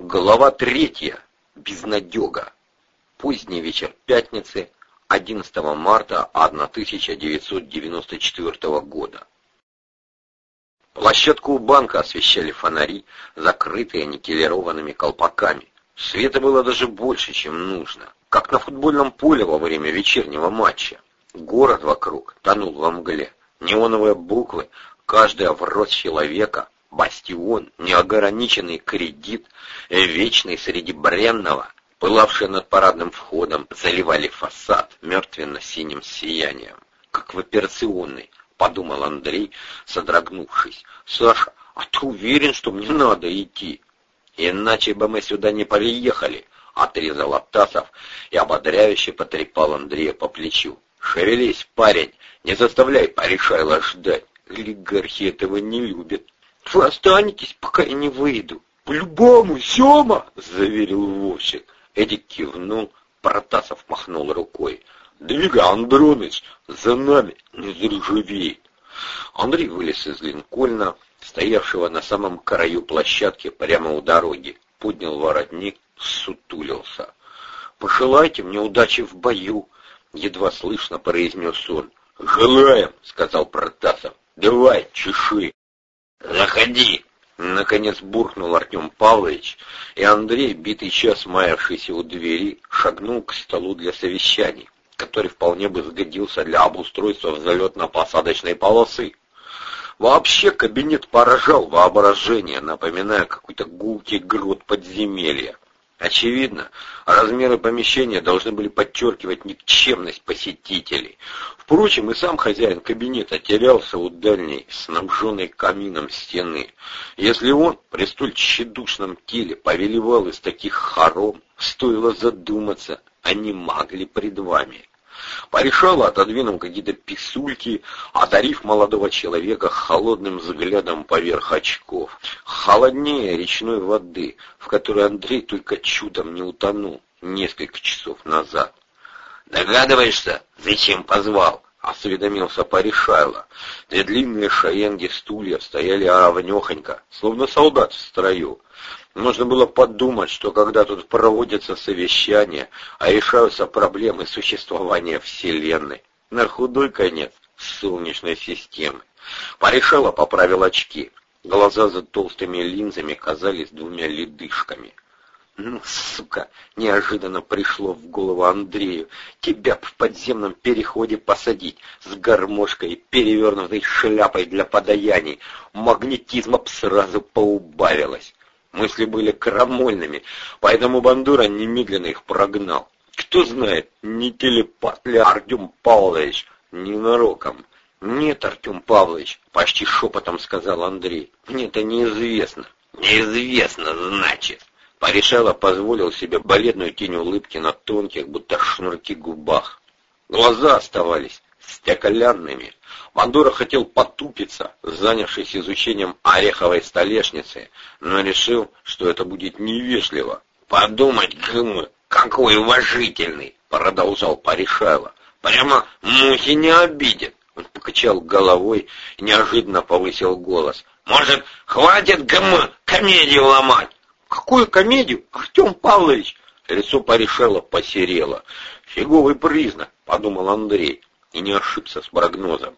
Глава третья. Безнадега. Поздний вечер пятницы, 11 марта 1994 года. Площадку у банка освещали фонари, закрытые никелированными колпаками. Света было даже больше, чем нужно, как на футбольном поле во время вечернего матча. Город вокруг тонул во мгле. Неоновые буквы, каждая в рост человека, бастион, неограниченный кредит, вечный среди бренного, пылавшие над парадным входом, заливали фасад мертвенно-синим сиянием, как в операционной, подумал Андрей, содрогнувшись. «Саша, а ты уверен, что мне надо идти?» «Иначе бы мы сюда не приехали», — отрезал Аптасов и ободряюще потрепал Андрея по плечу. «Шевелись, парень, не заставляй Паришайла ждать. Олигархи этого не любят». Вы останетесь, пока я не выйду. По-любому, Сема, заверил Вовчик. Эдик кивнул, Протасов махнул рукой. Двигай, Андроныч, за нами не заржавеет. Андрей вылез из Линкольна, стоявшего на самом краю площадки прямо у дороги, поднял воротник, сутулился. «Пожелайте мне удачи в бою», — едва слышно произнес он. «Желаем», — сказал Протасов. «Давай, чеши». «Заходи!» Наконец буркнул Артем Павлович, и Андрей, битый час маявшийся у двери, шагнул к столу для совещаний, который вполне бы сгодился для обустройства взлетно-посадочной полосы. Вообще кабинет поражал воображение, напоминая какой-то гулкий грот подземелья. Очевидно, размеры помещения должны были подчеркивать никчемность посетителей. Впрочем, и сам хозяин кабинета терялся у дальней, снабженной камином стены. Если он при столь тщедушном теле повелевал из таких хором, стоило задуматься, они могли пред вами. Порешала, отодвинув какие-то писульки, одарив молодого человека холодным взглядом поверх очков. Холоднее речной воды, в которой Андрей только чудом не утонул несколько часов назад. «Догадываешься, зачем позвал?» — осведомился Паришайло. Две длинные шаенги стулья стояли равнёхонько, словно солдат в строю. Можно было подумать, что когда тут проводятся совещания, а решаются проблемы существования Вселенной, на худой конец Солнечной системы. Порешала поправил очки. Глаза за толстыми линзами казались двумя ледышками. «Ну, сука!» — неожиданно пришло в голову Андрею. «Тебя в подземном переходе посадить с гармошкой и перевернутой шляпой для подаяний. Магнетизма б сразу поубавилось». Мысли были крамольными, поэтому Бандура немедленно их прогнал. Кто знает, не телепат ли Артем Павлович ненароком. «Нет, Артем Павлович», — почти шепотом сказал Андрей, — «мне это неизвестно». «Неизвестно, значит». Порешала позволил себе бледную тень улыбки на тонких, будто шнурки губах. Глаза оставались стеклянными. Мандура хотел потупиться, занявшись изучением ореховой столешницы, но решил, что это будет невежливо. «Подумать, гм, какой уважительный!» — продолжал Паришайло. «Прямо мухи не обидит!» Он покачал головой и неожиданно повысил голос. «Может, хватит гм, комедию ломать?» «Какую комедию, Артем Павлович?» Лицо Паришела посерело. «Фиговый признак», — подумал Андрей и не ошибся с прогнозом.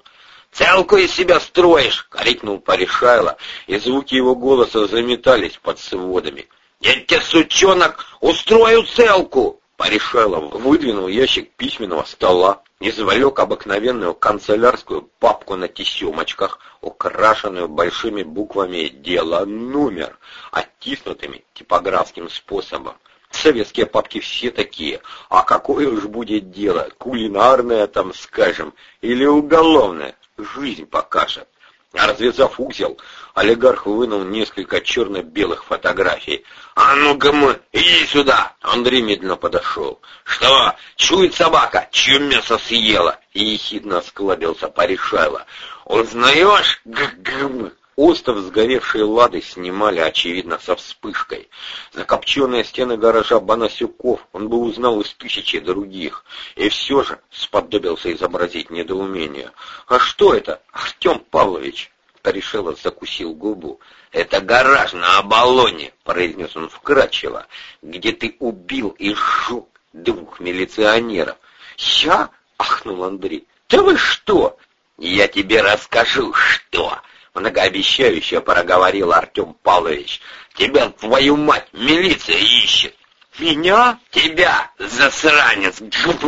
«Целку из себя строишь!» — крикнул Паришайло, и звуки его голоса заметались под сводами. «Я тебе, сучонок, устрою целку!» Паришайло выдвинул ящик письменного стола, извлек обыкновенную канцелярскую папку на тесемочках, украшенную большими буквами «Дело номер», оттиснутыми типографским способом. Советские папки все такие. А какое уж будет дело? Кулинарное там, скажем, или уголовное? Жизнь покажет. Развязав узел, олигарх вынул несколько черно-белых фотографий. «А ну-ка мы, иди сюда!» Андрей медленно подошел. «Что, чует собака, чье мясо съела?» И ехидно осклабился Паришайло. «Узнаешь? Г-г-г!» Остов сгоревшие лады снимали, очевидно, со вспышкой. Закопченные стены гаража Банасюков он бы узнал из тысячи других. И все же сподобился изобразить недоумение. «А что это, Артем Павлович?» Паришелов закусил губу. «Это гараж на Оболоне», — произнес он вкратчиво, — «где ты убил и сжег двух милиционеров». «Я?» — ахнул Андрей. «Да вы что?» «Я тебе расскажу, что!» — многообещающе проговорил Артем Павлович. «Тебя, твою мать, милиция ищет!» «Меня?» «Тебя, засранец!»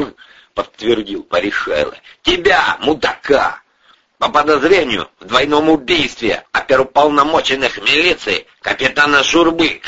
— подтвердил Паришайло. «Тебя, мудака!» По подозрению в двойном убийстве оперуполномоченных милиции капитана Журбы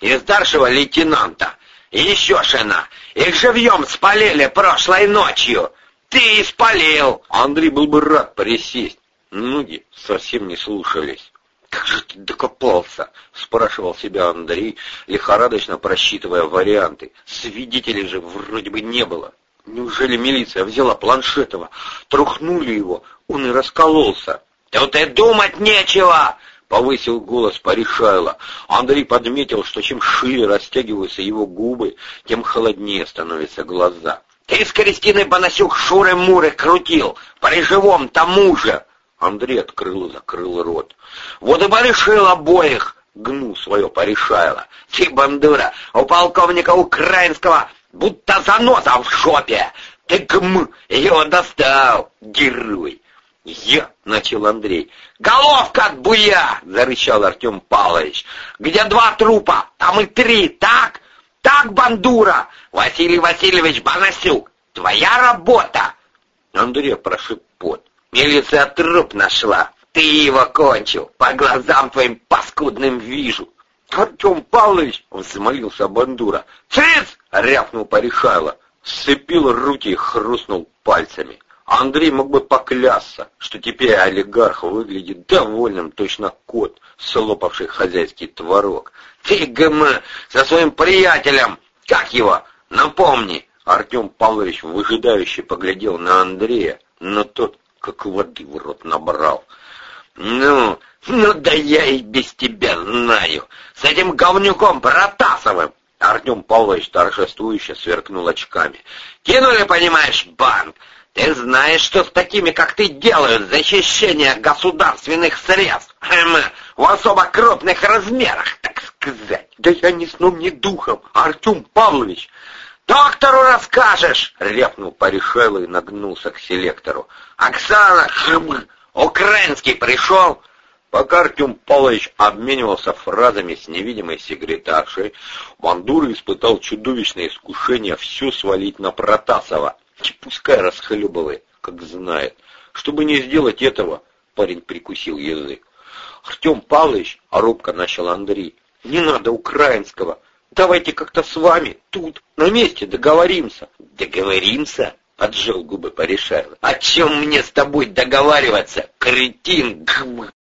и старшего лейтенанта. И еще шина. Их живьем спалили прошлой ночью. Ты испалил. Андрей был бы рад присесть. Ноги совсем не слушались. «Как же ты докопался?» — спрашивал себя Андрей, лихорадочно просчитывая варианты. «Свидетелей же вроде бы не было. Неужели милиция взяла Планшетова? Трухнули его, он и раскололся». «Тут и думать нечего!» — повысил голос Паришайло. Андрей подметил, что чем шире растягиваются его губы, тем холоднее становятся глаза. «Ты с Кристиной Бонасюк шуры-муры крутил, при живом тому же!» Андрей открыл и закрыл рот. «Вот и порешил обоих!» — гну свое порешайло. «Ты, бандура, у полковника украинского будто заноза в шопе! Ты гм, его достал, герой!» «Я!» — начал Андрей. «Головка от буя!» — зарычал Артем Павлович. «Где два трупа, там и три, так? Так, бандура! Василий Васильевич Банасюк, твоя работа!» Андрей прошиб пот. Милиция труп нашла. Ты его кончил. По глазам твоим паскудным вижу. Артем Павлович, взмолился Бандура. Цыц! рявкнул Паришайло. Сцепил руки и хрустнул пальцами. Андрей мог бы поклясться, что теперь олигарх выглядит довольным, точно кот, слопавший хозяйский творог. «Ты, ГМ, со своим приятелем, как его, напомни!» Артем Павлович выжидающе поглядел на Андрея, но тот как воды в рот набрал. «Ну, ну да я и без тебя знаю. С этим говнюком Протасовым!» Артем Павлович торжествующе сверкнул очками. «Кинули, понимаешь, банк! Ты знаешь, что с такими, как ты, делают защищение государственных средств? Эм, в особо крупных размерах, так сказать!» «Да я ни сном, ни духом, Артем Павлович!» «Доктору расскажешь!» — рявкнул Паришелло и нагнулся к селектору. «Оксана, хм, украинский пришел!» Пока Артем Павлович обменивался фразами с невидимой секретаршей, Бандура испытал чудовищное искушение все свалить на Протасова. И пускай расхлебывает, как знает. Чтобы не сделать этого, парень прикусил язык. «Артем Павлович», — а робко начал Андрей, — «не надо украинского. Давайте как-то с вами тут, на месте договоримся. Договоримся? Поджал губы Паришайло. О чем мне с тобой договариваться, кретин?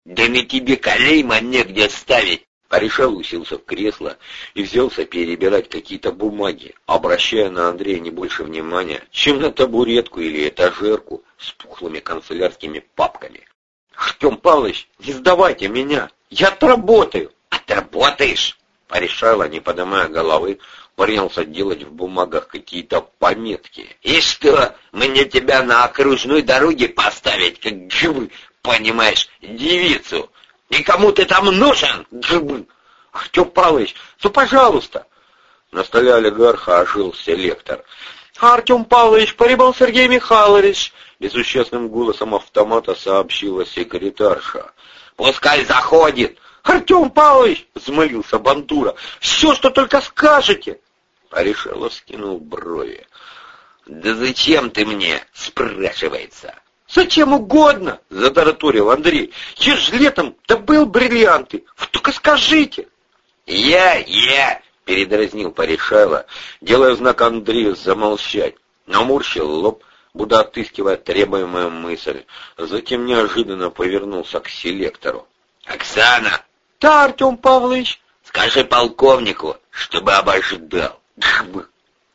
Да на тебе колейма негде ставить. Паришал уселся в кресло и взялся перебирать какие-то бумаги, обращая на Андрея не больше внимания, чем на табуретку или этажерку с пухлыми канцелярскими папками. «Артем Павлович, не сдавайте меня! Я отработаю!» «Отработаешь?» Порешала, не поднимая головы, принялся делать в бумагах какие-то пометки. «И что, мне тебя на окружной дороге поставить, как гб, понимаешь, девицу? И кому ты там нужен, гб?» «Артем Павлович, ну пожалуйста!» На столе олигарха ожил селектор. «Артем Павлович, прибыл Сергей Михайлович!» Безущественным голосом автомата сообщила секретарша. «Пускай заходит!» «Артем Павлович!» — взмолился Бандура. «Все, что только скажете!» Порешелов скинул брови. «Да зачем ты мне?» — спрашивается. «Зачем угодно!» — затараторил Андрей. «Я ж летом добыл бриллианты. Вы только скажите!» «Я, я!» — передразнил Порешайло, делая знак Андрею замолчать. Наморщил лоб, будто отыскивая требуемую мысль. Затем неожиданно повернулся к селектору. «Оксана, да, Артем Павлович. Скажи полковнику, чтобы обождал.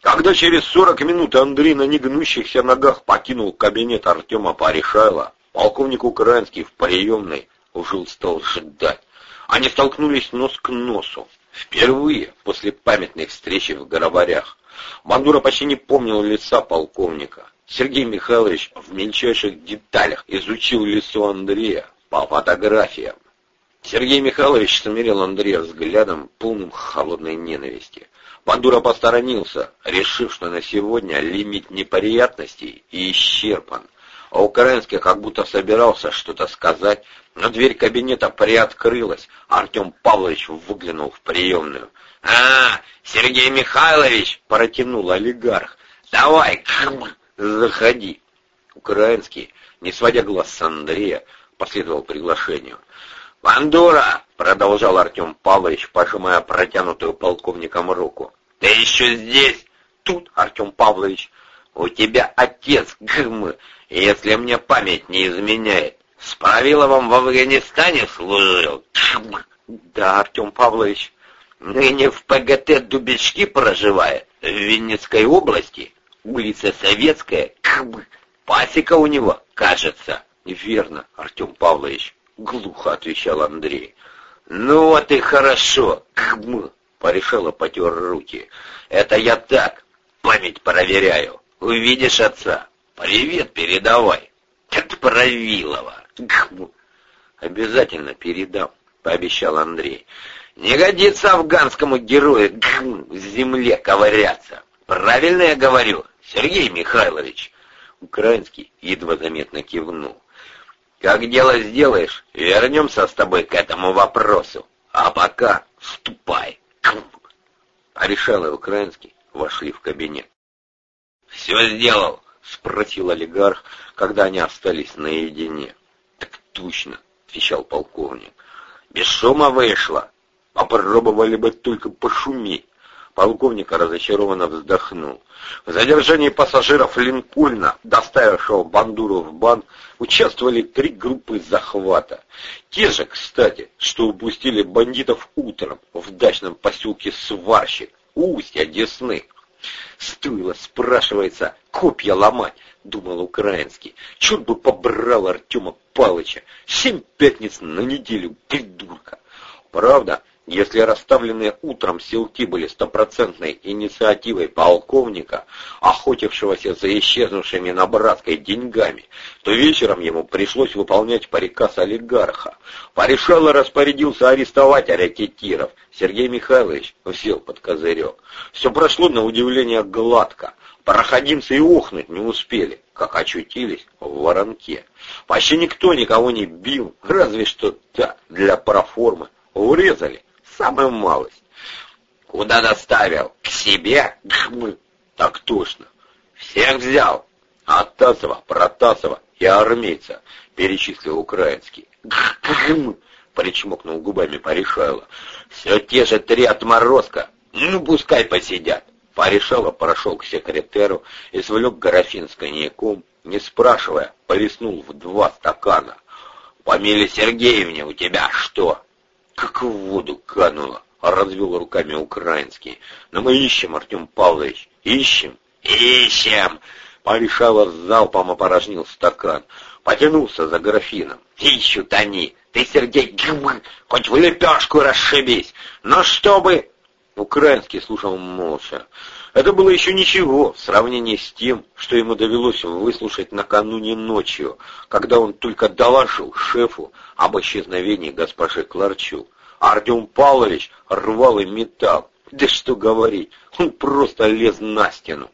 Когда через сорок минут Андрей на негнущихся ногах покинул кабинет Артема Паришайла, полковник Украинский в приемной уже стал ждать. Они столкнулись нос к носу. Впервые после памятной встречи в Горобарях. Бандура почти не помнил лица полковника. Сергей Михайлович в мельчайших деталях изучил лицо Андрея, по фотографиям. Сергей Михайлович смирил Андрея взглядом, полным холодной ненависти. Бандура посторонился, решив, что на сегодня лимит неприятностей и исчерпан. А Украинский как будто собирался что-то сказать, но дверь кабинета приоткрылась. Артем Павлович выглянул в приемную. «А, Сергей Михайлович!» — протянул олигарх. «Давай, заходи!» Украинский, не сводя глаз с Андрея, последовал приглашению. «Бандура!» — продолжал Артем Павлович, пожимая протянутую полковником руку. «Ты еще здесь?» «Тут, Артем Павлович, у тебя отец, гм, если мне память не изменяет. С Правиловым в Афганистане служил?» «Да, Артем Павлович, ныне в ПГТ Дубички проживает, в Винницкой области, улица Советская, гм, пасека у него, кажется». «Верно, Артем Павлович». — глухо отвечал Андрей. «Ну вот и хорошо, кхм!» — порешила потер руки. «Это я так, память проверяю. Увидишь отца, привет передавай. Как Правилова. Кхм!» «Обязательно передам», — пообещал Андрей. «Не годится афганскому герою кхм, в земле ковыряться. Правильно я говорю, Сергей Михайлович?» Украинский едва заметно кивнул. Как дело сделаешь, вернемся с тобой к этому вопросу. А пока ступай. Порешал и украинский вошли в кабинет. «Все сделал?» — спросил олигарх, когда они остались наедине. «Так точно», — отвечал полковник. «Без шума вышло. Попробовали бы только пошуметь. Полковник разочарованно вздохнул. В задержании пассажиров Линкольна, доставившего Бандуру в бан, участвовали три группы захвата. Те же, кстати, что упустили бандитов утром в дачном поселке Сварщик, у устья Десны. Стоило, спрашивается, копья ломать, думал украинский. Черт бы побрал Артема Палыча. Семь пятниц на неделю, придурка. Правда, если расставленные утром селки были стопроцентной инициативой полковника, охотившегося за исчезнувшими на братской деньгами, то вечером ему пришлось выполнять приказ олигарха. Порешало распорядился арестовать ракетиров. Сергей Михайлович сел под козырек. Все прошло на удивление гладко. Проходимцы и охнуть не успели, как очутились в воронке. Почти никто никого не бил, разве что так, для проформы. Урезали самую малость. Куда доставил? К себе? Гхмы. Так точно. Всех взял. От Тасова, Протасова и армейца, перечислил украинский. Гхмы. Причмокнул губами Порешайло. Все те же три отморозка. Ну, пускай посидят. Порешало прошел к секретеру и свлек графин с коньяком, не спрашивая, полиснул в два стакана. «По Сергеевне у тебя что?» Как в воду кануло, а развел руками украинский. Но мы ищем, Артем Павлович, ищем, ищем. Порешало залпом опорожнил стакан, потянулся за графином. Ищут они. Ты, Сергей, хоть в лепешку расшибись. Но чтобы... Украинский слушал молча. Это было еще ничего в сравнении с тем, что ему довелось выслушать накануне ночью, когда он только доложил шефу об исчезновении госпожи Кларчук. Артем Павлович рвал и металл. Да что говорить, он просто лез на стену.